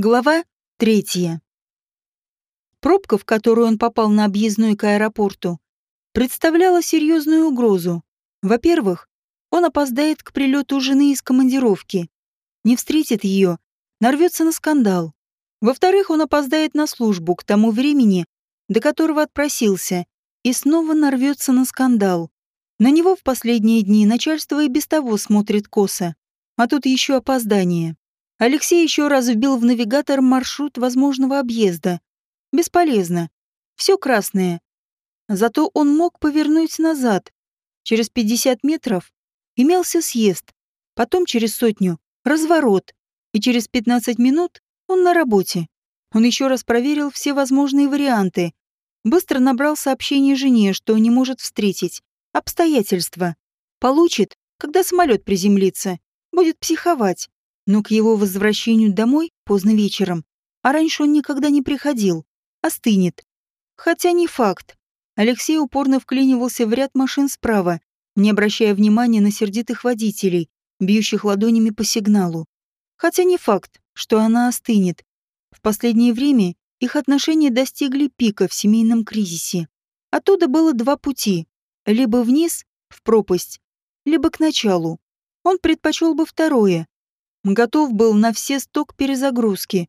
Глава третья. Пробка, в которую он попал на объездной к аэропорту, представляла серьезную угрозу. Во-первых, он опоздает к прилету жены из командировки, не встретит ее, нарвется на скандал. Во-вторых, он опоздает на службу к тому времени, до которого отпросился, и снова нарвется на скандал. На него в последние дни начальство и без того смотрит косо, а тут еще опоздание. Алексей еще раз вбил в навигатор маршрут возможного объезда. Бесполезно. Все красное. Зато он мог повернуть назад. Через 50 метров имелся съезд, потом через сотню — разворот, и через 15 минут он на работе. Он еще раз проверил все возможные варианты. Быстро набрал сообщение жене, что не может встретить. Обстоятельства. Получит, когда самолет приземлится. Будет психовать но к его возвращению домой поздно вечером, а раньше он никогда не приходил, остынет. Хотя не факт. Алексей упорно вклинивался в ряд машин справа, не обращая внимания на сердитых водителей, бьющих ладонями по сигналу. Хотя не факт, что она остынет. В последнее время их отношения достигли пика в семейном кризисе. Оттуда было два пути. Либо вниз, в пропасть, либо к началу. Он предпочел бы второе, готов был на все сток перезагрузки.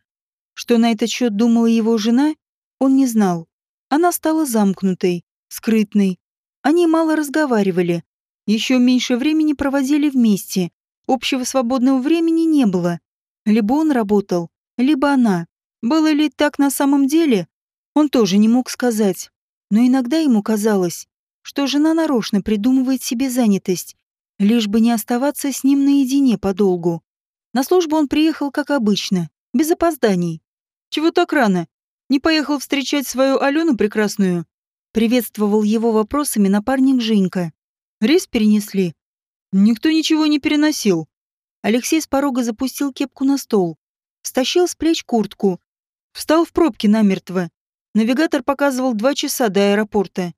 Что на этот счет думала его жена, он не знал. Она стала замкнутой, скрытной. Они мало разговаривали. Еще меньше времени проводили вместе. Общего свободного времени не было. Либо он работал, либо она. Было ли так на самом деле, он тоже не мог сказать. Но иногда ему казалось, что жена нарочно придумывает себе занятость, лишь бы не оставаться с ним наедине подолгу. На службу он приехал, как обычно, без опозданий. «Чего так рано? Не поехал встречать свою Алену прекрасную?» Приветствовал его вопросами напарник Женька. «Рейс перенесли?» «Никто ничего не переносил». Алексей с порога запустил кепку на стол. Стащил с плеч куртку. Встал в пробке намертво. Навигатор показывал два часа до аэропорта.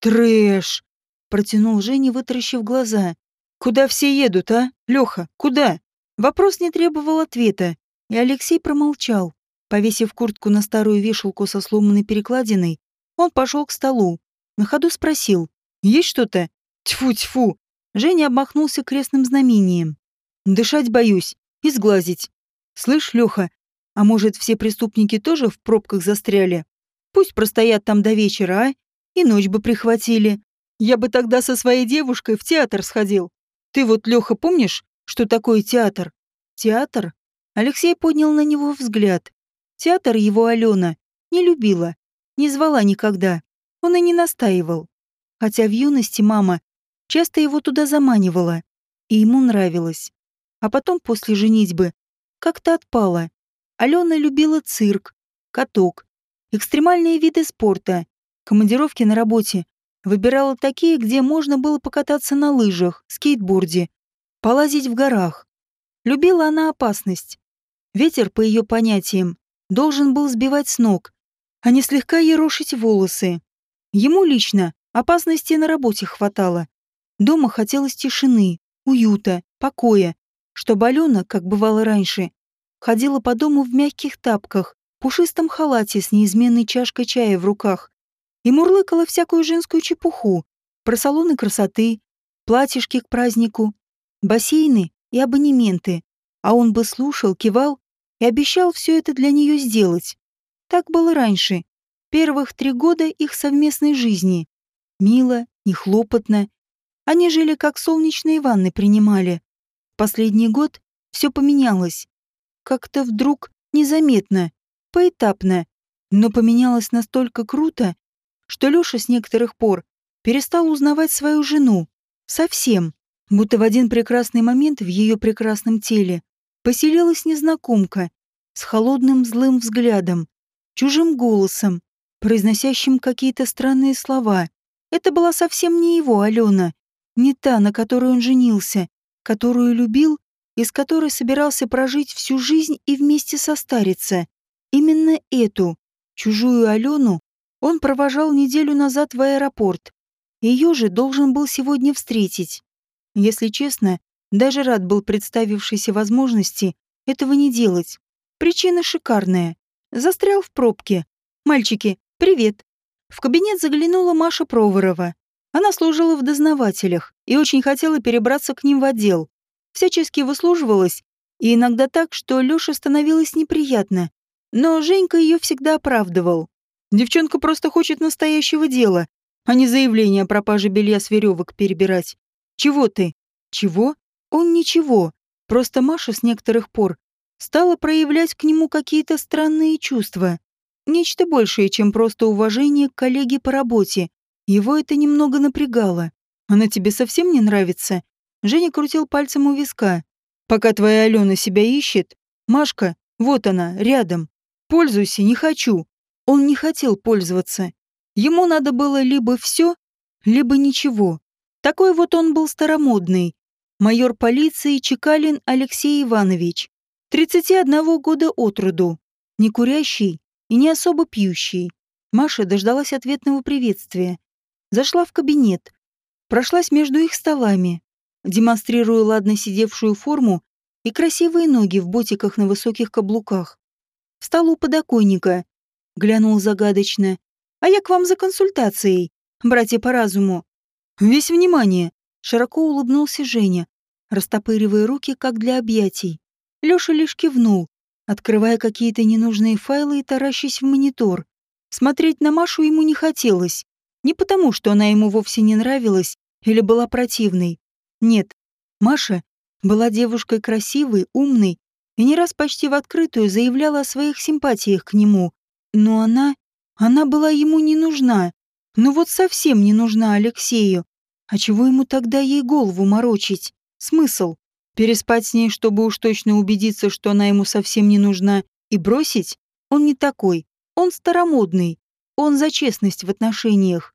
«Трэш!» — протянул Женя, вытаращив глаза. «Куда все едут, а? Леха, куда?» Вопрос не требовал ответа, и Алексей промолчал. Повесив куртку на старую вешалку со сломанной перекладиной, он пошел к столу. На ходу спросил. «Есть что-то?» «Тьфу-тьфу!» Женя обмахнулся крестным знамением. «Дышать боюсь. И сглазить. Слышь, Леха, а может, все преступники тоже в пробках застряли? Пусть простоят там до вечера, а? И ночь бы прихватили. Я бы тогда со своей девушкой в театр сходил. Ты вот, Леха, помнишь, что такое театр? Театр? Алексей поднял на него взгляд. Театр его Алена не любила, не звала никогда. Он и не настаивал. Хотя в юности мама часто его туда заманивала, и ему нравилось. А потом, после женитьбы, как-то отпала. Алена любила цирк, каток, экстремальные виды спорта, командировки на работе. Выбирала такие, где можно было покататься на лыжах, скейтборде, полазить в горах. Любила она опасность. Ветер, по ее понятиям, должен был сбивать с ног, а не слегка ерошить волосы. Ему лично опасности на работе хватало. Дома хотелось тишины, уюта, покоя, чтобы Алена, как бывало раньше, ходила по дому в мягких тапках, пушистом халате с неизменной чашкой чая в руках и мурлыкала всякую женскую чепуху про салоны красоты, платьишки к празднику, бассейны и абонементы, а он бы слушал, кивал и обещал все это для нее сделать. Так было раньше, первых три года их совместной жизни. Мило, нехлопотно. Они жили как солнечные ванны принимали. Последний год все поменялось. Как-то вдруг незаметно, поэтапно, но поменялось настолько круто, что Лёша с некоторых пор перестал узнавать свою жену. Совсем. Будто в один прекрасный момент в ее прекрасном теле поселилась незнакомка с холодным злым взглядом, чужим голосом, произносящим какие-то странные слова. Это была совсем не его Алена, не та, на которой он женился, которую любил и с которой собирался прожить всю жизнь и вместе состариться. Именно эту, чужую Алену, он провожал неделю назад в аэропорт. Ее же должен был сегодня встретить. Если честно, даже рад был представившейся возможности этого не делать. Причина шикарная. Застрял в пробке. Мальчики, привет. В кабинет заглянула Маша Проворова. Она служила в дознавателях и очень хотела перебраться к ним в отдел. Всячески выслуживалась, и иногда так, что Лёше становилось неприятно. Но Женька ее всегда оправдывал. Девчонка просто хочет настоящего дела, а не заявление о пропаже белья с веревок перебирать. Чего ты? Чего? Он ничего. Просто Маша с некоторых пор стала проявлять к нему какие-то странные чувства. Нечто большее, чем просто уважение к коллеге по работе. Его это немного напрягало. Она тебе совсем не нравится? Женя крутил пальцем у виска. Пока твоя Алена себя ищет, Машка, вот она, рядом. Пользуйся, не хочу. Он не хотел пользоваться. Ему надо было либо все, либо ничего. Такой вот он был старомодный. Майор полиции Чекалин Алексей Иванович. 31 года от роду. Не курящий и не особо пьющий. Маша дождалась ответного приветствия. Зашла в кабинет. Прошлась между их столами, демонстрируя ладно сидевшую форму и красивые ноги в ботиках на высоких каблуках. Встал у подоконника, глянул загадочно. «А я к вам за консультацией, братья по разуму». «Весь внимание!» — широко улыбнулся Женя, растопыривая руки, как для объятий. Лёша лишь кивнул, открывая какие-то ненужные файлы и таращась в монитор. Смотреть на Машу ему не хотелось. Не потому, что она ему вовсе не нравилась или была противной. Нет, Маша была девушкой красивой, умной и не раз почти в открытую заявляла о своих симпатиях к нему. Но она... она была ему не нужна. Ну вот совсем не нужна Алексею. А чего ему тогда ей голову морочить? Смысл? Переспать с ней, чтобы уж точно убедиться, что она ему совсем не нужна, и бросить? Он не такой. Он старомодный. Он за честность в отношениях.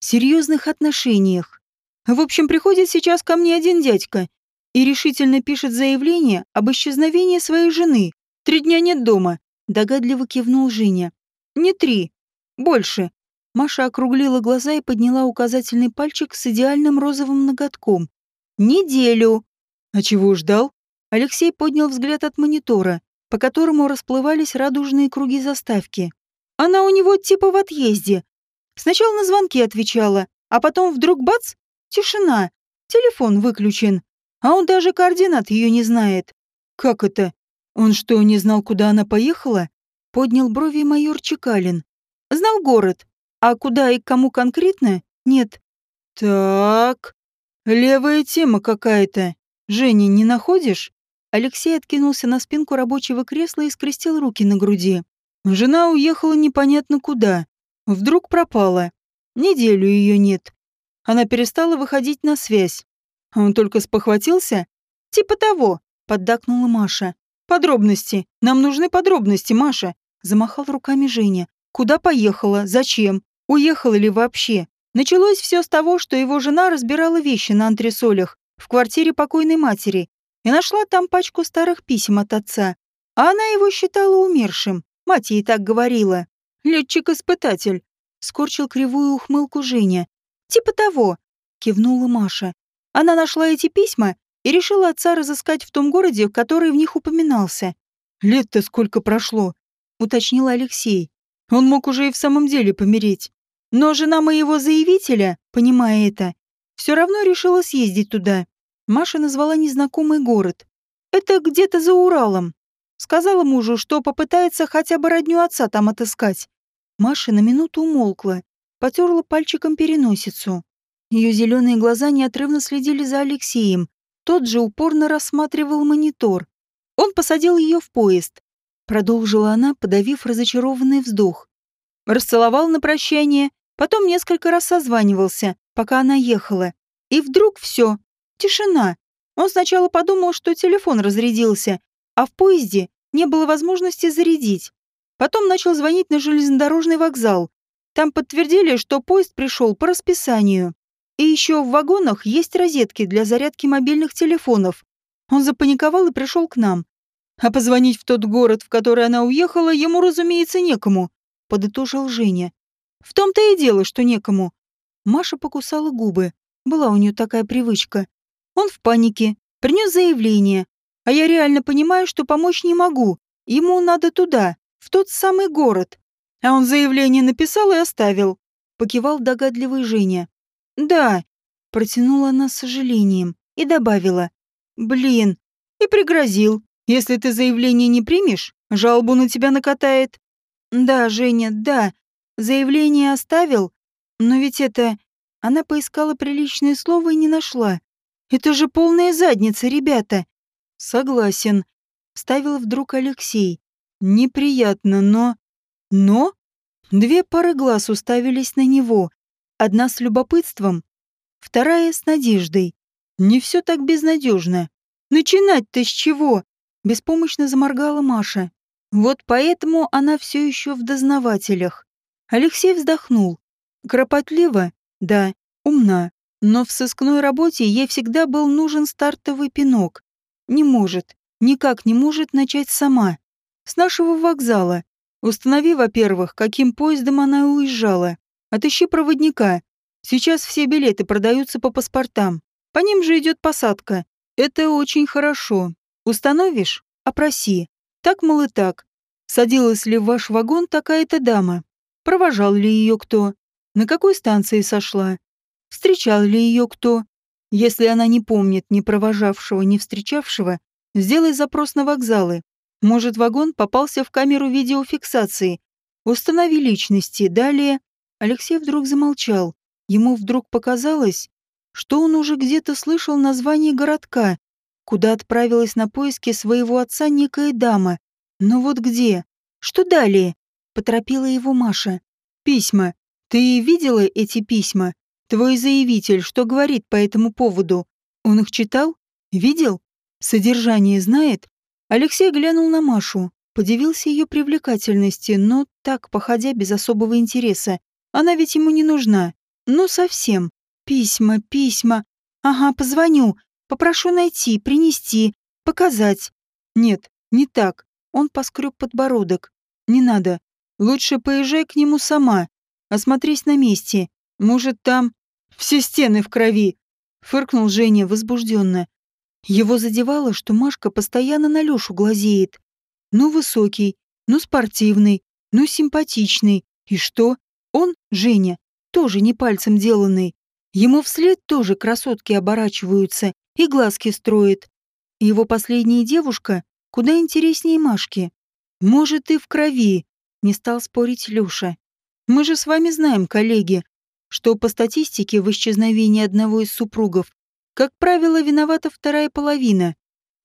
Серьезных отношениях. В общем, приходит сейчас ко мне один дядька и решительно пишет заявление об исчезновении своей жены. Три дня нет дома. Догадливо кивнул Женя. Не три. Больше. Маша округлила глаза и подняла указательный пальчик с идеальным розовым ноготком. Неделю. А чего ждал? Алексей поднял взгляд от монитора, по которому расплывались радужные круги заставки. Она у него типа в отъезде. Сначала на звонки отвечала, а потом вдруг бац, Тишина. Телефон выключен. А он даже координат ее не знает. Как это? Он что, не знал, куда она поехала? Поднял брови майор Чекалин. Знал город. А куда и кому конкретно? Нет. Так. Левая тема какая-то. Женя, не находишь? Алексей откинулся на спинку рабочего кресла и скрестил руки на груди. Жена уехала непонятно куда. Вдруг пропала. Неделю ее нет. Она перестала выходить на связь. Он только спохватился? Типа того, поддакнула Маша. Подробности. Нам нужны подробности, Маша. Замахал руками Женя. Куда поехала? Зачем? Уехала ли вообще? Началось все с того, что его жена разбирала вещи на антресолях в квартире покойной матери и нашла там пачку старых писем от отца. А она его считала умершим. Мать ей так говорила. Летчик-испытатель. Скорчил кривую ухмылку Женя. «Типа того», — кивнула Маша. Она нашла эти письма и решила отца разыскать в том городе, который в них упоминался. «Лет-то сколько прошло», — уточнил Алексей. «Он мог уже и в самом деле помереть. Но жена моего заявителя, понимая это, все равно решила съездить туда. Маша назвала незнакомый город. Это где-то за Уралом. Сказала мужу, что попытается хотя бы родню отца там отыскать. Маша на минуту умолкла, потерла пальчиком переносицу. Ее зеленые глаза неотрывно следили за Алексеем. Тот же упорно рассматривал монитор. Он посадил ее в поезд. Продолжила она, подавив разочарованный вздох. Расцеловал на прощание, потом несколько раз созванивался, пока она ехала. И вдруг все. Тишина. Он сначала подумал, что телефон разрядился, а в поезде не было возможности зарядить. Потом начал звонить на железнодорожный вокзал, там подтвердили, что поезд пришел по расписанию. И еще в вагонах есть розетки для зарядки мобильных телефонов. Он запаниковал и пришел к нам. А позвонить в тот город, в который она уехала, ему, разумеется, некому, подытожил Женя. В том-то и дело, что некому. Маша покусала губы. Была у нее такая привычка. Он в панике, принес заявление. А я реально понимаю, что помочь не могу. Ему надо туда, в тот самый город. А он заявление написал и оставил. Покивал догадливый Женя. Да, протянула она с сожалением и добавила. Блин, и пригрозил. Если ты заявление не примешь, жалобу на тебя накатает. Да, Женя, да. Заявление оставил, но ведь это... Она поискала приличное слово и не нашла. Это же полная задница, ребята. Согласен. Ставил вдруг Алексей. Неприятно, но... Но? Две пары глаз уставились на него. Одна с любопытством, вторая с надеждой. Не все так безнадежно. Начинать-то с чего? Беспомощно заморгала Маша. Вот поэтому она все еще в дознавателях. Алексей вздохнул. Кропотливо? Да. Умна. Но в сыскной работе ей всегда был нужен стартовый пинок. Не может, никак не может начать сама. С нашего вокзала. Установи, во-первых, каким поездом она уезжала. Отыщи проводника. Сейчас все билеты продаются по паспортам. По ним же идет посадка. Это очень хорошо. Установишь? Опроси. Так, мол, и так. Садилась ли в ваш вагон такая-то дама? Провожал ли ее кто? На какой станции сошла? Встречал ли ее кто? Если она не помнит ни провожавшего, ни встречавшего, сделай запрос на вокзалы. Может, вагон попался в камеру видеофиксации. Установи личности. Далее... Алексей вдруг замолчал. Ему вдруг показалось, что он уже где-то слышал название городка, куда отправилась на поиски своего отца некая дама. Но вот где? Что далее? Поторопила его Маша. Письма. Ты видела эти письма? Твой заявитель, что говорит по этому поводу? Он их читал? Видел? Содержание знает? Алексей глянул на Машу, подивился ее привлекательности, но так, походя без особого интереса. Она ведь ему не нужна. Ну, совсем. Письма, письма. Ага, позвоню. Попрошу найти, принести, показать. Нет, не так. Он поскреб подбородок. Не надо. Лучше поезжай к нему сама. Осмотрись на месте. Может, там все стены в крови. Фыркнул Женя возбужденно. Его задевало, что Машка постоянно на Лёшу глазеет. Ну, высокий, ну, спортивный, ну, симпатичный. И что? Он, Женя, тоже не пальцем деланный. Ему вслед тоже красотки оборачиваются и глазки строит. Его последняя девушка куда интереснее Машки. Может, и в крови, не стал спорить Лёша. Мы же с вами знаем, коллеги, что по статистике в исчезновении одного из супругов как правило, виновата вторая половина.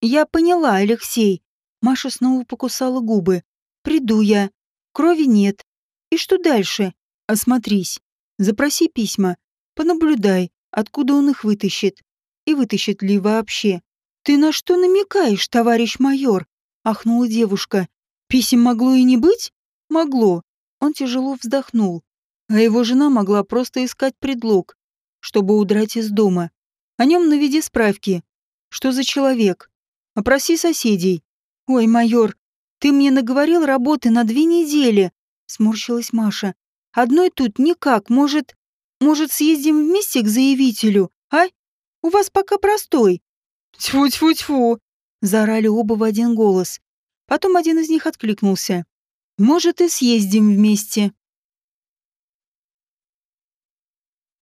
Я поняла, Алексей. Маша снова покусала губы. Приду я. Крови нет. И что дальше? Осмотрись. Запроси письма. Понаблюдай, откуда он их вытащит. И вытащит ли вообще. Ты на что намекаешь, товарищ майор? Ахнула девушка. Писем могло и не быть? Могло. Он тяжело вздохнул. А его жена могла просто искать предлог, чтобы удрать из дома. О нем наведи справки. Что за человек? Опроси соседей. Ой, майор, ты мне наговорил работы на две недели, сморщилась Маша. Одной тут никак, может... Может, съездим вместе к заявителю, а? У вас пока простой. Тьфу-тьфу-тьфу, заорали оба в один голос. Потом один из них откликнулся. Может, и съездим вместе.